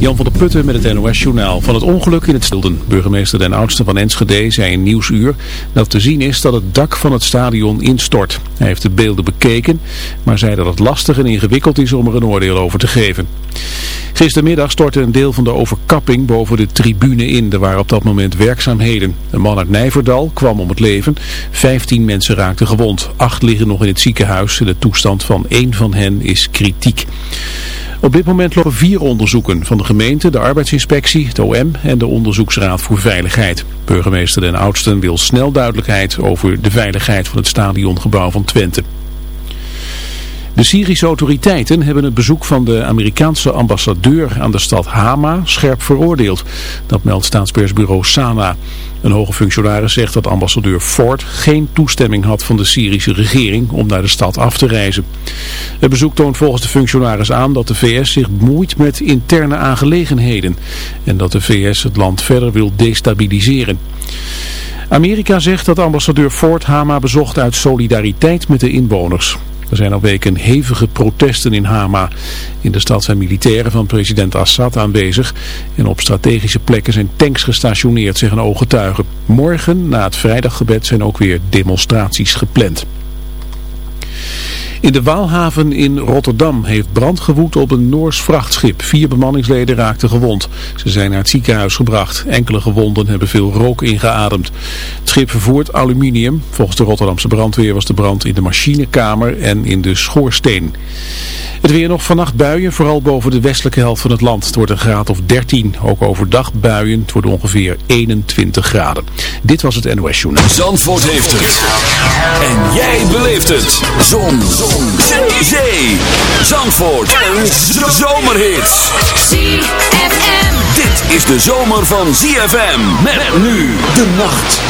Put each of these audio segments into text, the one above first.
Jan van der Putten met het NOS-journaal van het ongeluk in het Stilden. Burgemeester Den Oudste van Enschede zei in Nieuwsuur dat te zien is dat het dak van het stadion instort. Hij heeft de beelden bekeken, maar zei dat het lastig en ingewikkeld is om er een oordeel over te geven. Gistermiddag stortte een deel van de overkapping boven de tribune in. Er waren op dat moment werkzaamheden. Een man uit Nijverdal kwam om het leven. Vijftien mensen raakten gewond. Acht liggen nog in het ziekenhuis. De toestand van één van hen is kritiek. Op dit moment lopen vier onderzoeken van de gemeente, de arbeidsinspectie, het OM en de onderzoeksraad voor veiligheid. Burgemeester Den Oudsten wil snel duidelijkheid over de veiligheid van het stadiongebouw van Twente. De Syrische autoriteiten hebben het bezoek van de Amerikaanse ambassadeur aan de stad Hama scherp veroordeeld. Dat meldt staatspersbureau Sana. Een hoge functionaris zegt dat ambassadeur Ford geen toestemming had van de Syrische regering om naar de stad af te reizen. Het bezoek toont volgens de functionaris aan dat de VS zich moeit met interne aangelegenheden en dat de VS het land verder wil destabiliseren. Amerika zegt dat ambassadeur Ford Hama bezocht uit solidariteit met de inwoners. Er zijn al weken hevige protesten in Hama. In de stad zijn militairen van president Assad aanwezig. En op strategische plekken zijn tanks gestationeerd, zeggen ooggetuigen. Morgen, na het vrijdaggebed, zijn ook weer demonstraties gepland. In de Waalhaven in Rotterdam heeft brand gewoed op een Noors vrachtschip. Vier bemanningsleden raakten gewond. Ze zijn naar het ziekenhuis gebracht. Enkele gewonden hebben veel rook ingeademd. Het schip vervoert aluminium. Volgens de Rotterdamse brandweer was de brand in de machinekamer en in de schoorsteen. Het weer nog vannacht buien, vooral boven de westelijke helft van het land. Het wordt een graad of 13. Ook overdag buien. Het wordt ongeveer 21 graden. Dit was het NOS Journal. Zandvoort heeft het. En jij beleeft het. Zon. Zon. Zee. Zandvoort. Een zomerhit. ZFM. Dit is de zomer van ZFM. Met nu de nacht.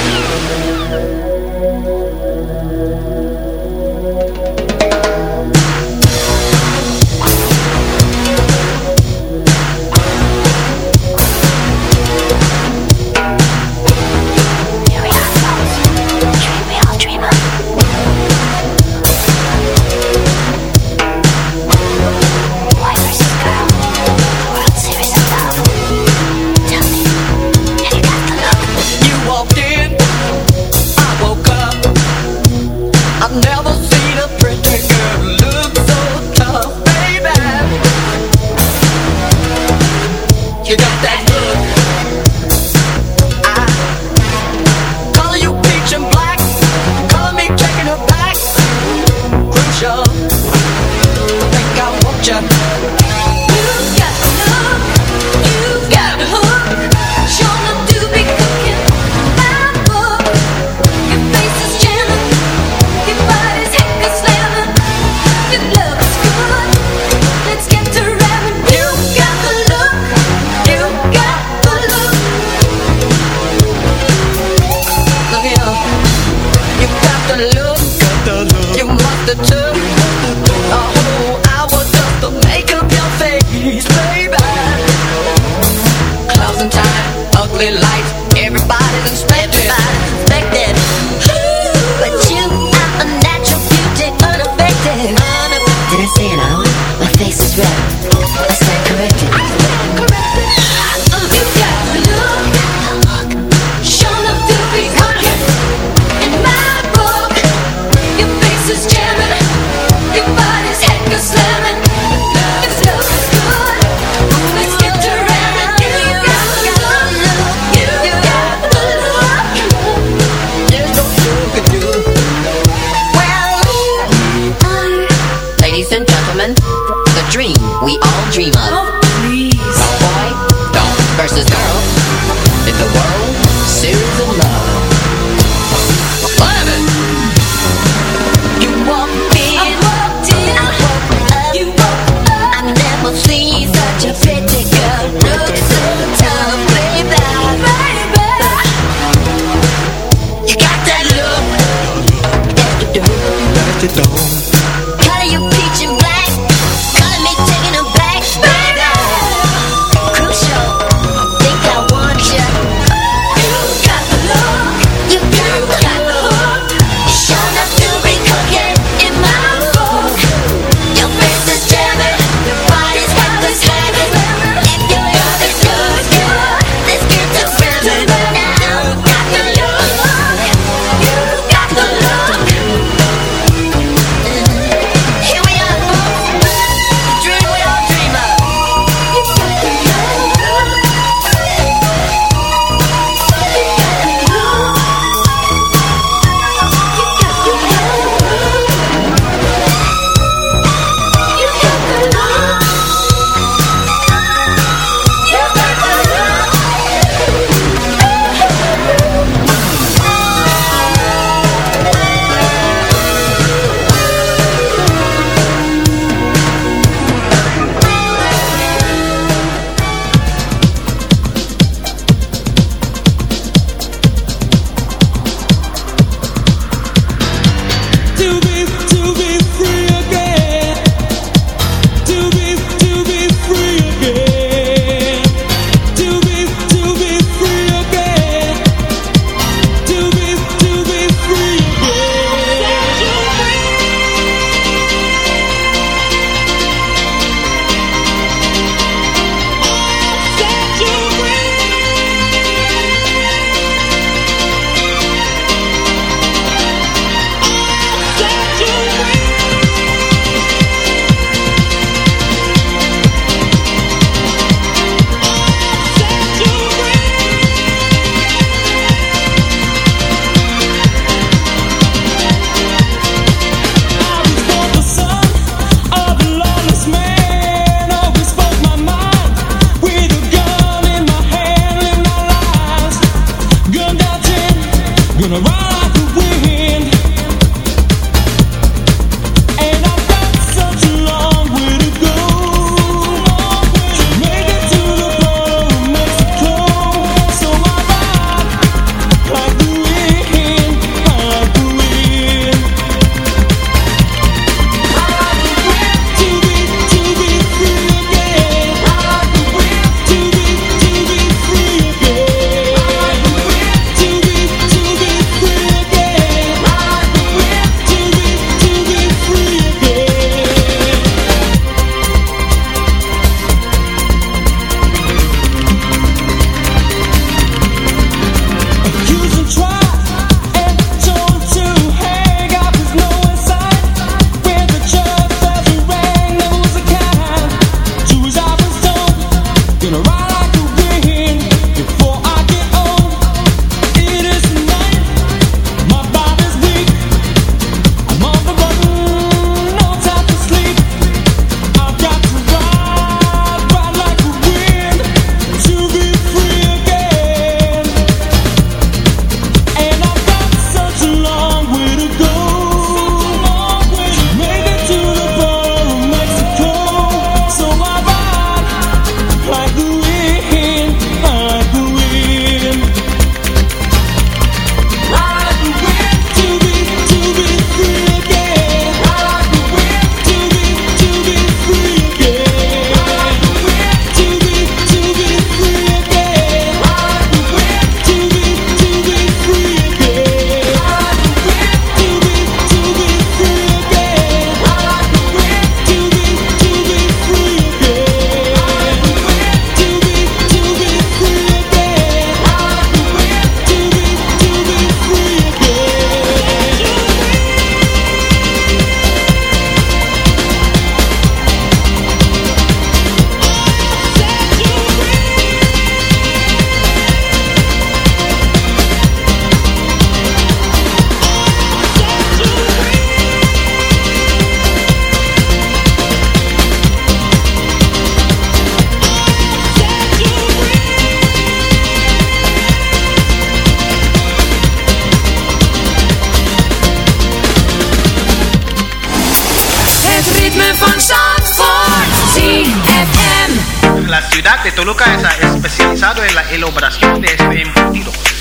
La ciudad de Toluca es especializado en la elaboración de este embutido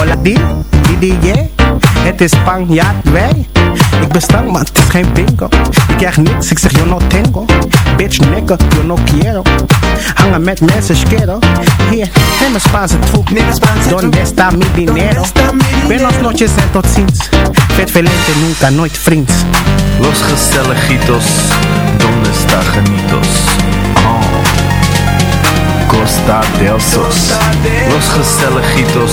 Hola di, di, di, yeah. Het is Spanjaard, wij. Ik ben stank, maar het is geen bingo. Ik krijg niks, ik zeg yo no tengo. Bitch, nigga, yo no quiero. Hangen met mensen, schero. Hier, neem een Spaanse troep. Donde está mi dinero? Buenos noches en tot ziens. Vet velente, nunca, nooit vriends. Los Gestelejitos, ¿dónde está Janitos? Oh. Costa del Sos. Los Gestelejitos,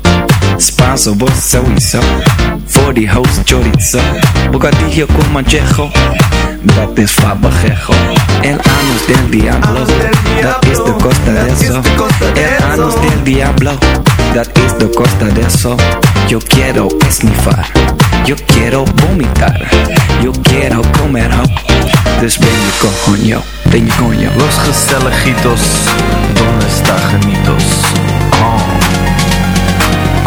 Spanso, vos sowieso. Voor die host chorizo. Bocadillo con manchejo. Dat is fabajejo. El anus del diablo. Dat is de costa de eso. El anus del diablo. Dat is de costa de eso. Yo quiero esnifar. Yo quiero vomitar. Yo quiero comer ho. Dus ben je coño. Ben je coño. Los Gestelejitos, ¿dónde está Janitos? Oh.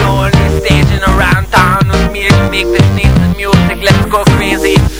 only station around town with me to make this nice music. Let's go crazy.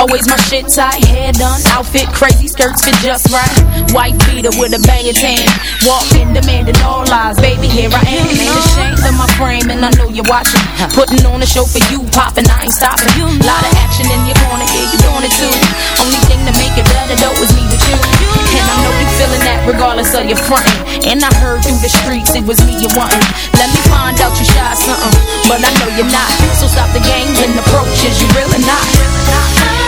Always my shit tight, hair done, outfit crazy, skirts fit just right. White beater with a banging tan. Walking, demanding all lies. Baby, here I am. Ain't ashamed of my frame, and I know you're watching. Putting on a show for you, popping, I ain't stopping. Lot of action in your corner, yeah, you doing it too. Only thing to make it better though is me with you. And I know you feeling that regardless of your fronting. And I heard through the streets it was me you wanting. Let me find out you shy something, but I know you're not. So stop the games and approaches, you really not. Okay,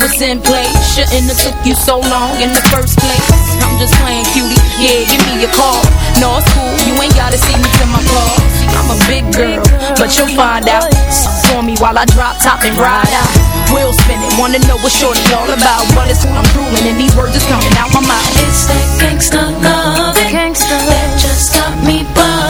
exchange, was in place. Shouldn't have took you so long in the first place. I'm just playing cutie, yeah, give me a call. No, it's cool, you ain't gotta see me to my car. I'm a big girl, but you'll find out. For me while I drop top and ride out. Wheel spinning, wanna know what shorty all about. But it's when I'm drooling and these words is coming out my mouth. It's that gangsta love, gangsta that just got me bugging.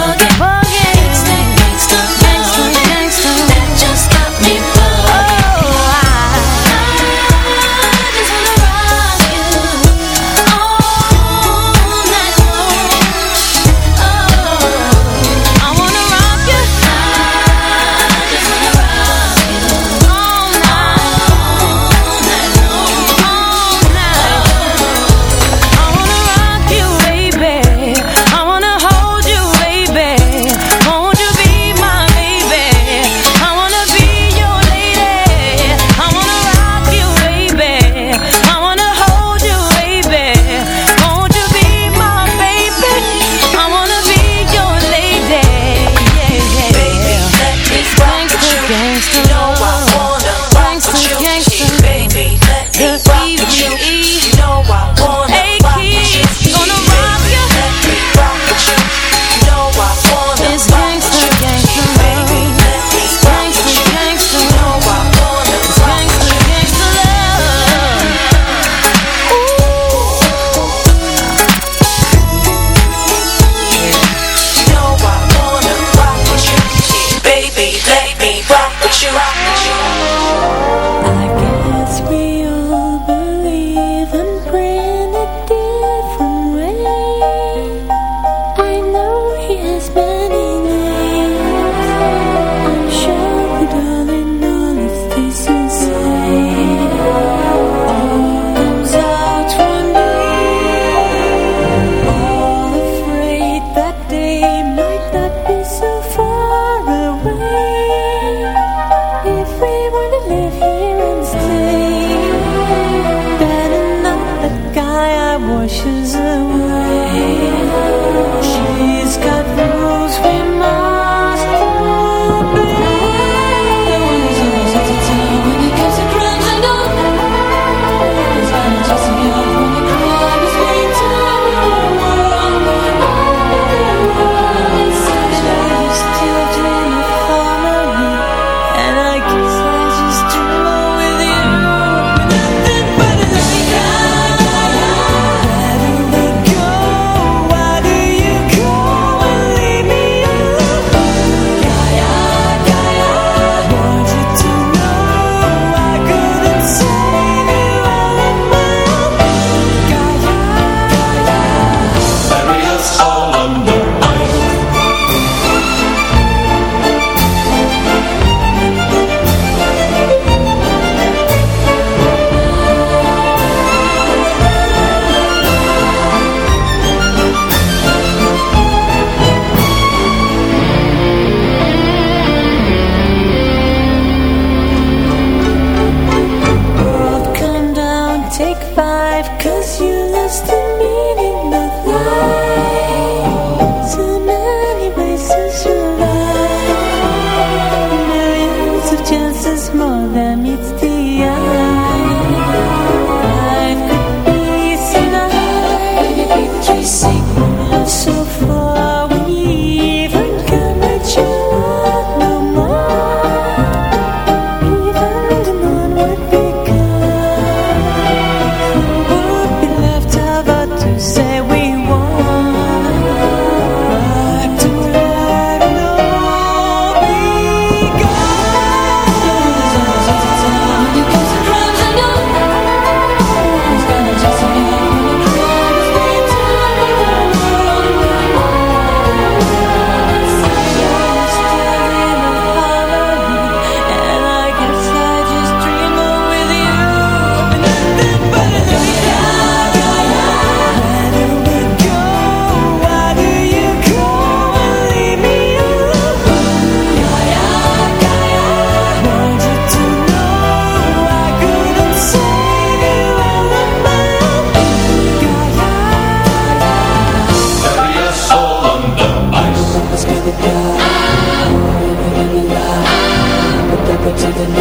Maybe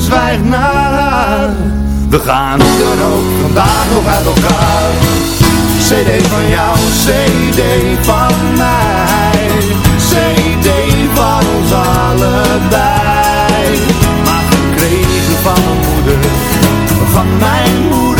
schreeuw en zwijg naar haar. We gaan dan ook vandaag nog uit elkaar. CD van jou, CD van mij. CD van ons allebei. Maar gekregen van mijn moeder. Van mijn moeder,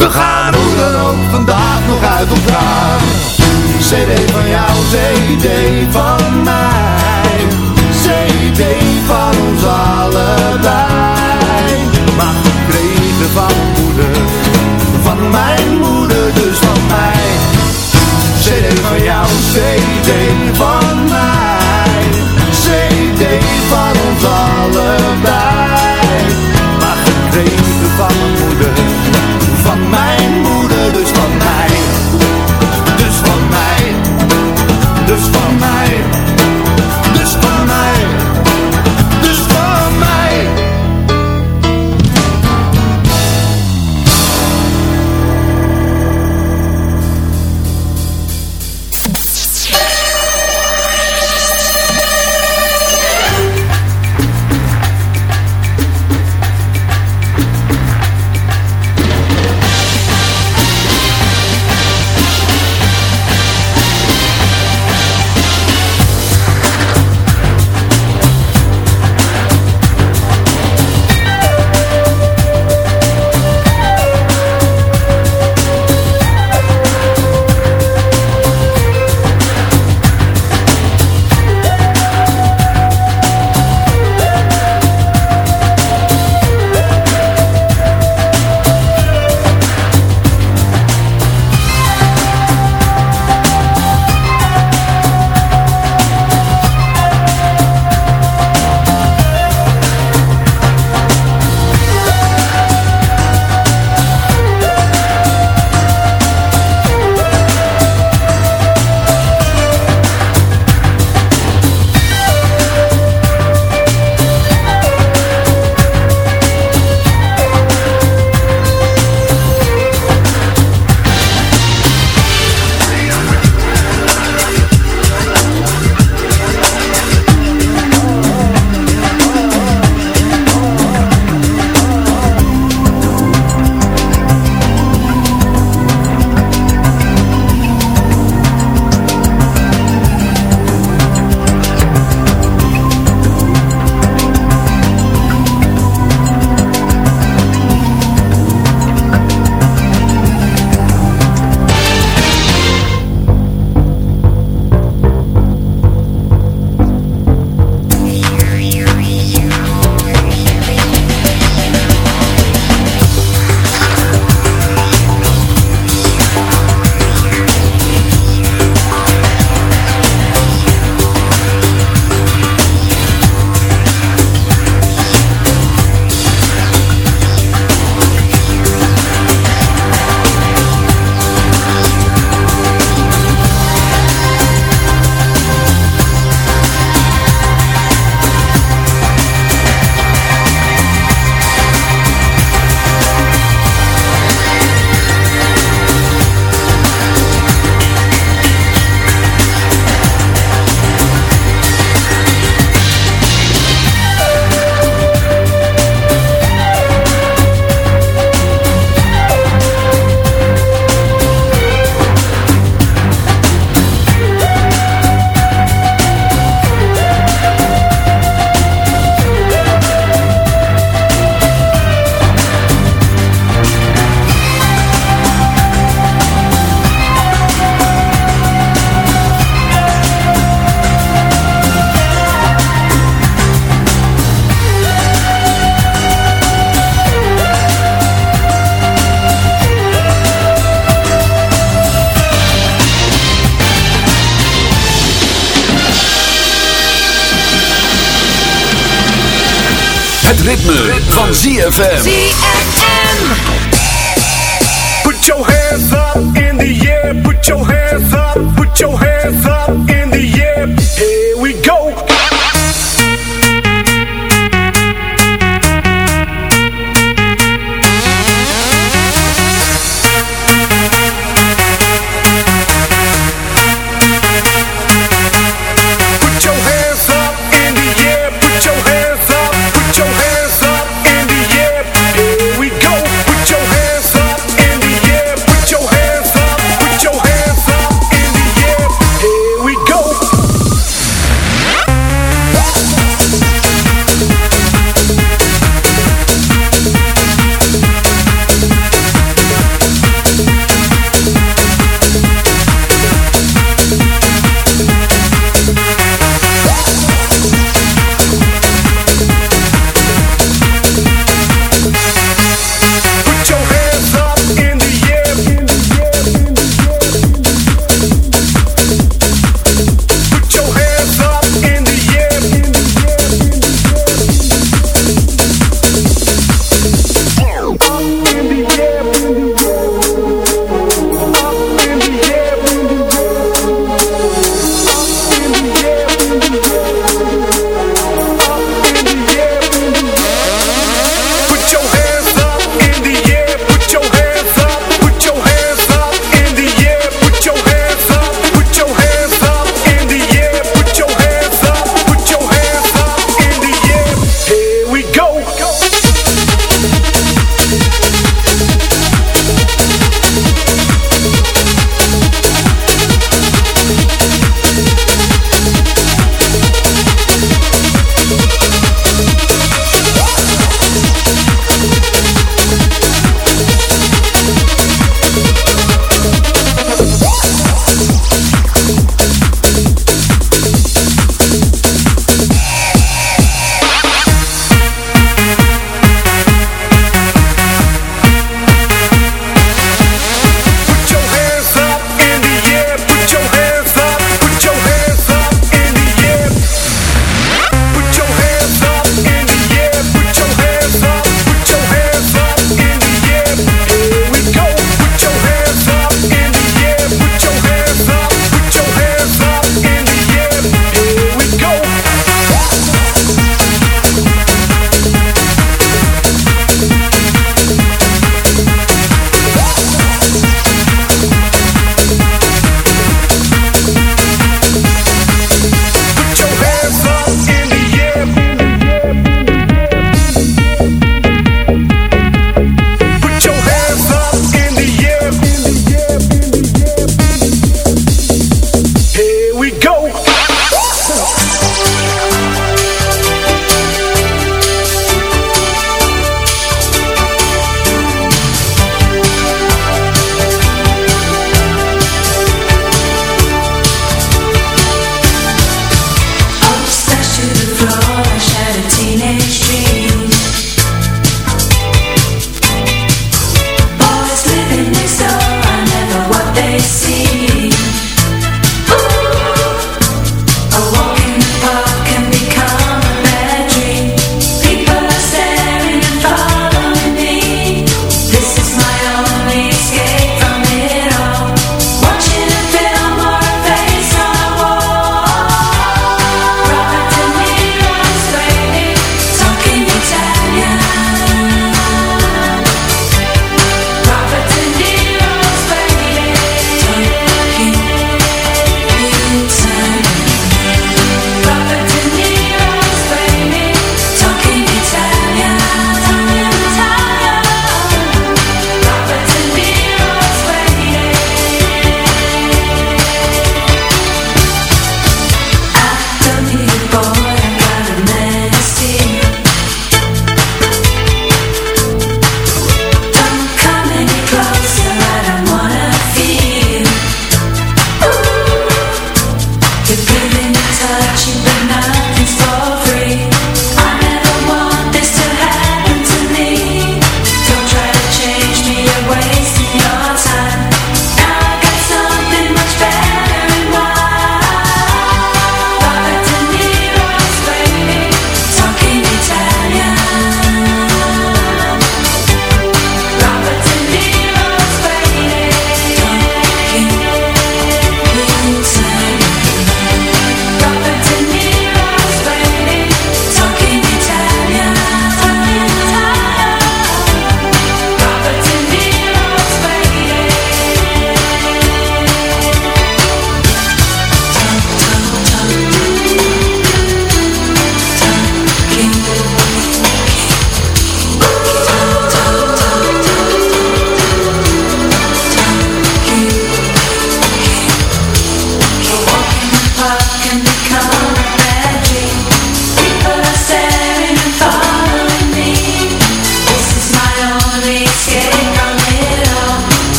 We gaan hoe dan ook vandaag nog uit elkaar. CD van jou, CD van mij. CD van ons allebei. Maar gekregen van moeder Van mijn moeder, dus van mij. CD van jou, CD van mij. CD van ons allebei